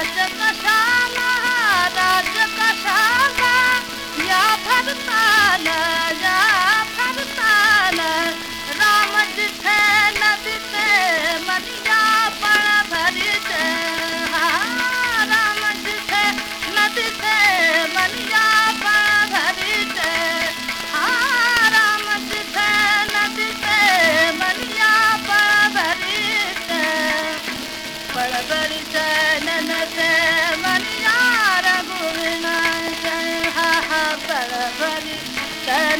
Fatima Khan.